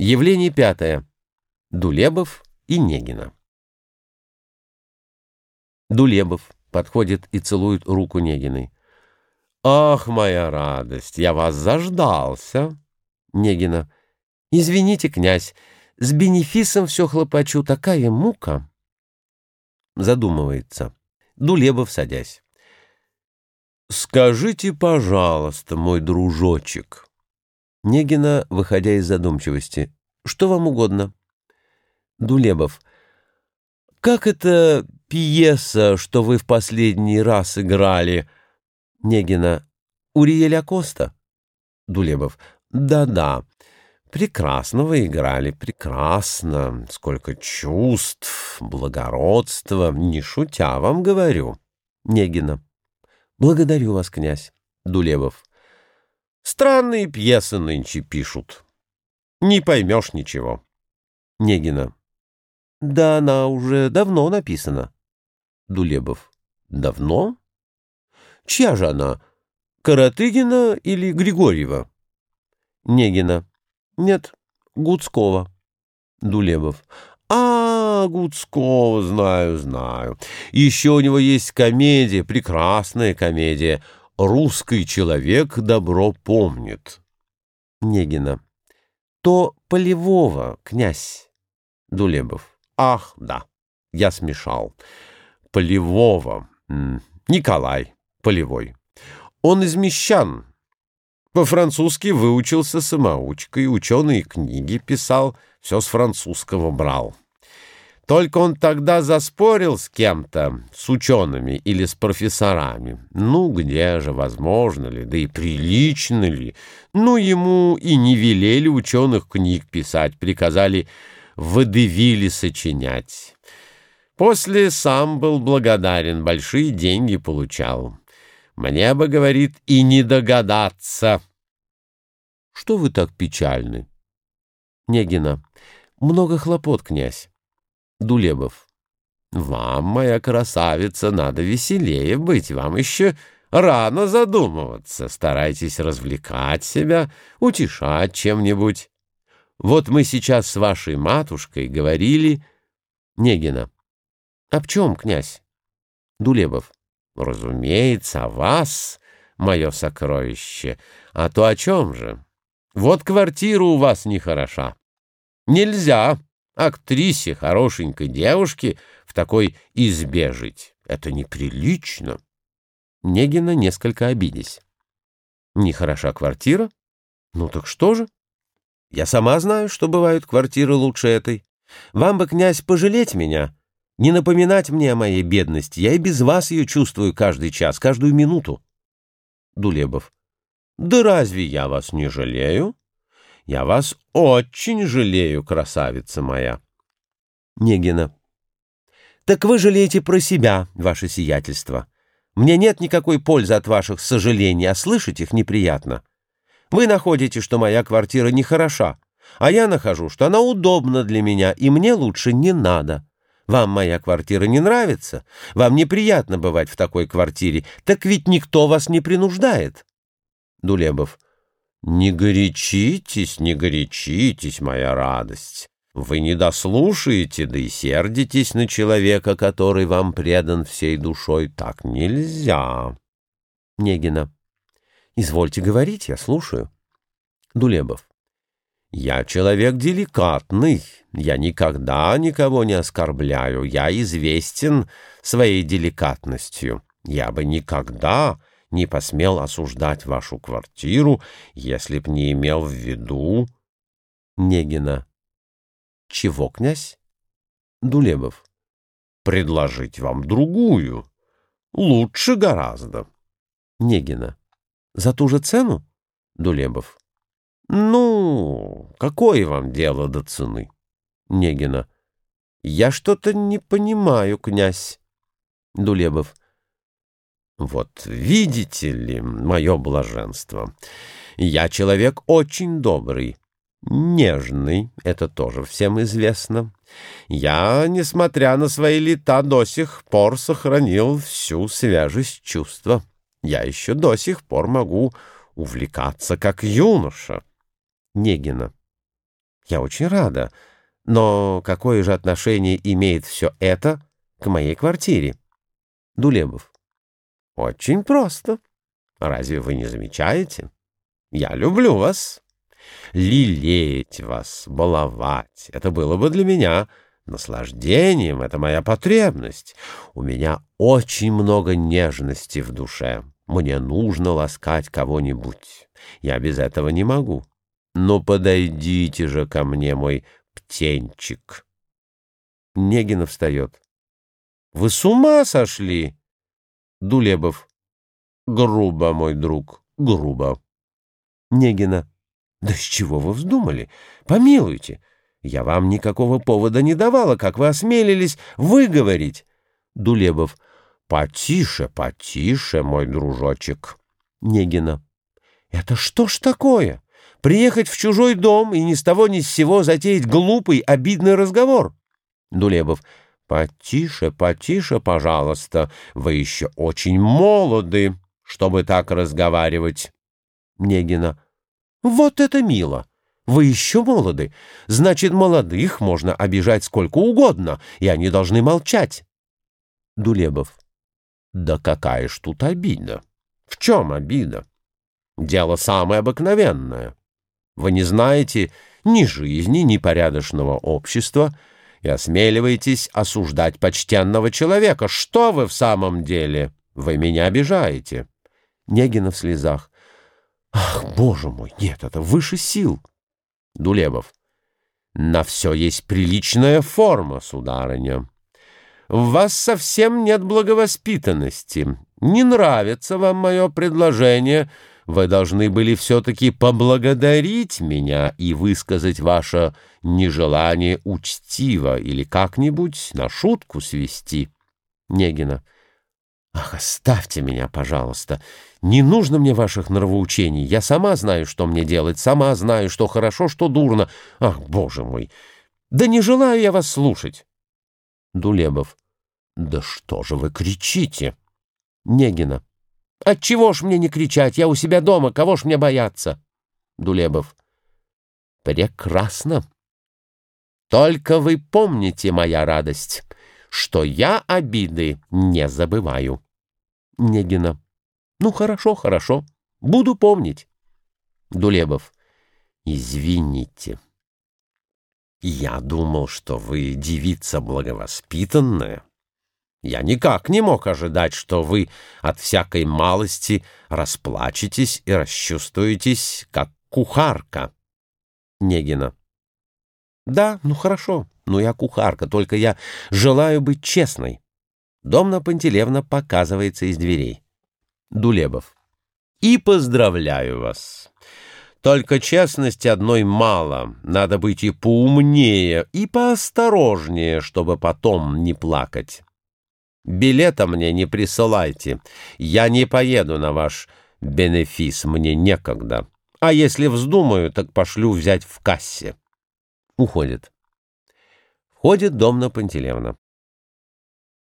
Явление пятое. Дулебов и Негина. Дулебов подходит и целует руку Негиной. «Ах, моя радость, я вас заждался!» Негина. «Извините, князь, с бенефисом все хлопочу, такая мука!» Задумывается. Дулебов, садясь. «Скажите, пожалуйста, мой дружочек». Негина, выходя из задумчивости. «Что вам угодно?» Дулебов. «Как это пьеса, что вы в последний раз играли?» Негина. «Уриэль Коста. Дулебов. «Да-да. Прекрасно вы играли, прекрасно. Сколько чувств, благородства. Не шутя вам говорю». Негина. «Благодарю вас, князь». Дулебов. «Странные пьесы нынче пишут. Не поймешь ничего». Негина. «Да она уже давно написана». Дулебов. «Давно? Чья же она? Каратыгина или Григорьева?» Негина. «Нет, Гудского». Дулебов. А, Гудского знаю, знаю. Еще у него есть комедия, прекрасная комедия. Русский человек добро помнит. Негина. То Полевого, князь. Дулебов. Ах, да, я смешал. Полевого. Николай Полевой. Он из Мещан. По-французски выучился самоучкой, ученые книги писал, все с французского брал. Только он тогда заспорил с кем-то, с учеными или с профессорами. Ну, где же, возможно ли, да и прилично ли? Ну, ему и не велели ученых книг писать, приказали водевили сочинять. После сам был благодарен, большие деньги получал. Мне бы, говорит, и не догадаться. Что вы так печальны? Негина. Много хлопот, князь. Дулебов. «Вам, моя красавица, надо веселее быть, вам еще рано задумываться. Старайтесь развлекать себя, утешать чем-нибудь. Вот мы сейчас с вашей матушкой говорили...» Негина. «Об чем, князь?» Дулебов. «Разумеется, о вас, мое сокровище. А то о чем же? Вот квартира у вас нехороша. Нельзя актрисе, хорошенькой девушке, в такой избе жить. Это неприлично. Негина несколько обидясь. Нехороша квартира? Ну так что же? Я сама знаю, что бывают квартиры лучше этой. Вам бы, князь, пожалеть меня, не напоминать мне о моей бедности. Я и без вас ее чувствую каждый час, каждую минуту. Дулебов. Да разве я вас не жалею? Я вас очень жалею, красавица моя. Негина. Так вы жалеете про себя, ваше сиятельство. Мне нет никакой пользы от ваших сожалений, а слышать их неприятно. Вы находите, что моя квартира нехороша, а я нахожу, что она удобна для меня, и мне лучше не надо. Вам моя квартира не нравится? Вам неприятно бывать в такой квартире? Так ведь никто вас не принуждает. Дулебов. «Не горячитесь, не горячитесь, моя радость. Вы не дослушаете, да и сердитесь на человека, который вам предан всей душой. Так нельзя». Негина. «Извольте говорить, я слушаю». Дулебов. «Я человек деликатный, я никогда никого не оскорбляю, я известен своей деликатностью. Я бы никогда не посмел осуждать вашу квартиру, если б не имел в виду... Негина. Чего, князь? Дулебов. Предложить вам другую. Лучше гораздо. Негина. За ту же цену? Дулебов. Ну, какое вам дело до цены? Негина. Я что-то не понимаю, князь. Дулебов. Вот видите ли мое блаженство. Я человек очень добрый, нежный, это тоже всем известно. Я, несмотря на свои лета, до сих пор сохранил всю свежесть чувства. Я еще до сих пор могу увлекаться как юноша. Негина. Я очень рада. Но какое же отношение имеет все это к моей квартире? Дулебов. Очень просто. Разве вы не замечаете? Я люблю вас. Лелеять вас, баловать — это было бы для меня наслаждением, это моя потребность. У меня очень много нежности в душе. Мне нужно ласкать кого-нибудь. Я без этого не могу. Но подойдите же ко мне, мой птенчик. Негина встает. Вы с ума сошли? Дулебов. Грубо, мой друг, грубо. Негина. Да с чего вы вздумали? Помилуйте. Я вам никакого повода не давала, как вы осмелились выговорить. Дулебов. Потише, потише, мой дружочек. Негина. Это что ж такое? Приехать в чужой дом и ни с того ни с сего затеять глупый, обидный разговор. Дулебов. Потише, потише, пожалуйста. Вы еще очень молоды, чтобы так разговаривать. Негина. Вот это мило. Вы еще молоды. Значит, молодых можно обижать сколько угодно, и они должны молчать. Дулебов. Да какая ж тут обида? В чем обида? Дело самое обыкновенное. Вы не знаете ни жизни, ни порядочного общества и осмеливаетесь осуждать почтенного человека. Что вы в самом деле? Вы меня обижаете. Негина в слезах. Ах, боже мой, нет, это выше сил. Дулебов. На все есть приличная форма, сударыня. В вас совсем нет благовоспитанности. Не нравится вам мое предложение. Вы должны были все-таки поблагодарить меня и высказать ваше нежелание учтиво или как-нибудь на шутку свести. Негина. Ах, оставьте меня, пожалуйста. Не нужно мне ваших нравоучений. Я сама знаю, что мне делать, сама знаю, что хорошо, что дурно. Ах, боже мой! Да не желаю я вас слушать. Дулебов. Да что же вы кричите? Негина. Отчего ж мне не кричать? Я у себя дома, кого ж мне бояться? Дулебов. Прекрасно. Только вы помните, моя радость, что я обиды не забываю. Негина. Ну, хорошо, хорошо. Буду помнить. Дулебов. Извините. Я думал, что вы девица благовоспитанная. Я никак не мог ожидать, что вы от всякой малости расплачетесь и расчувствуетесь, как кухарка. Негина. Да, ну хорошо, ну я кухарка, только я желаю быть честной. Домна Пантелевна показывается из дверей. Дулебов. И поздравляю вас. Только честности одной мало. Надо быть и поумнее, и поосторожнее, чтобы потом не плакать. Билета мне не присылайте. Я не поеду на ваш бенефис, мне некогда. А если вздумаю, так пошлю взять в кассе. Уходит. Входит Домна Пантелевна.